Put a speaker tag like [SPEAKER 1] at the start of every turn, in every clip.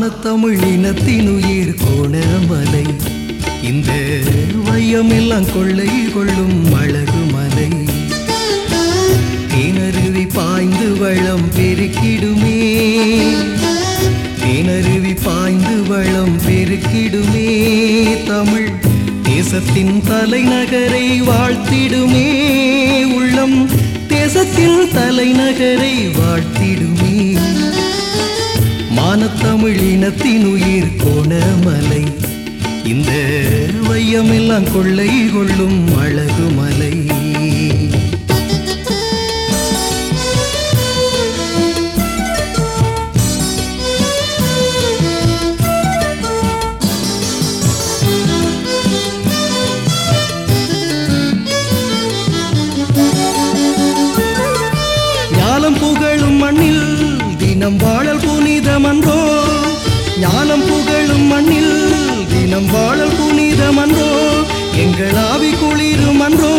[SPEAKER 1] மானத்தமிழ் தமிழினத்தினுயிர் கோணமலை. இந்த வையமெல்லாம் கொள்ளை கொள்ளும் அழகு மலை. தேனருவி பாய்ந்து வளம் பெருக்கிடுமே. தேனருவி பாய்ந்து வளம் பெருக்கிடுமே. தமிழ் தேசத்தின் தலைநகரை வாழ்த்திடுமே. உள்ளம் தேசத்தின் தலைநகரை வாழ்த்திடுமே. மானத்தமிழ் இனத்தின் உயிர் கோணமலை. இந்த வையமெல்லாம் கொள்ளை கொள்ளும் அழகு மலை. மண்ணில் தினம் வாழல் ஞானம் புகழும் மண்ணில் தினம் வாழல் புனிதம் அன்றோ எங்கள் ஆவி குளிரும் அன்றோ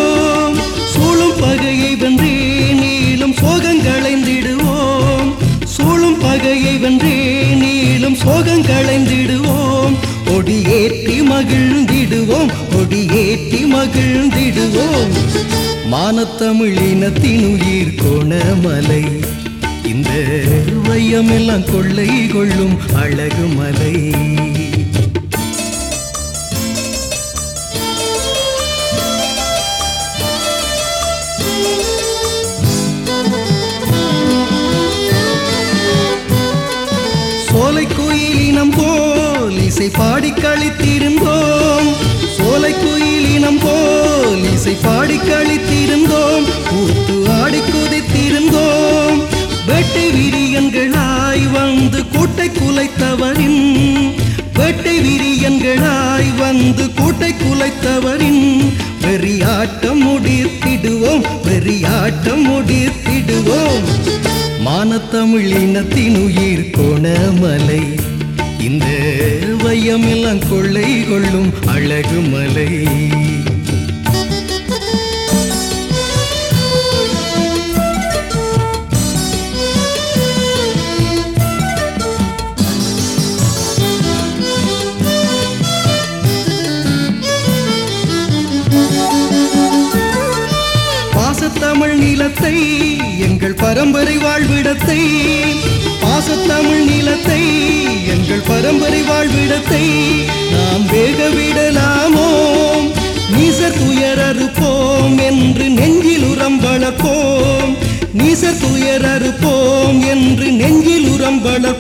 [SPEAKER 1] சூழும் பகையை வென்றே நீளும் சோகங்களைந்திடுவோம். சூழும் பகையை வென்றே நீளும் சோகங்களைந்திடுவோம். கொடியேற்றி மகிழ்ந்திடுவோம் கொடியேற்றி மகிழ்ந்திடுவோம். மானத்தமிழினத்தின் உயிர் கோணமலை இந்த வையமெல்லாம் கொள்ளை கொள்ளும் அழகு மலை. சோலை கோயிலினம் போல் இசை பாடி கழித்திருந்தோம். சோலை கோயிலினம் போல் இசை பாடி கழித்திருந்தோம். கூத்து குலைத்தவரின் வேட்டை விரியன்களாய் வந்து கூட்டை குலைத்தவரின் வெறியாட்டம் முடித்திடுவோம் வெறியாட்டம் முடித்திடுவோம். மானத்தமிழ் இனத்தின் உயிர் கோணமலை. இந்த வையமெல்லாம் கொள்ளை கொள்ளும் அழகு மலை நிலத்தை எங்கள் பரம்பரை வாழ்விடத்தை பாசத்தமிழ் நிலத்தை எங்கள் பரம்பரை வாழ்விடத்தை நாம் வேக விடலாமோ? நீசர் துயரறுப்போம் என்று நெஞ்சில் உரம் வளர்ப்போம். நீசர் துயரறுப்போம் என்று நெஞ்சில் உரம் வளர்ப்போம்.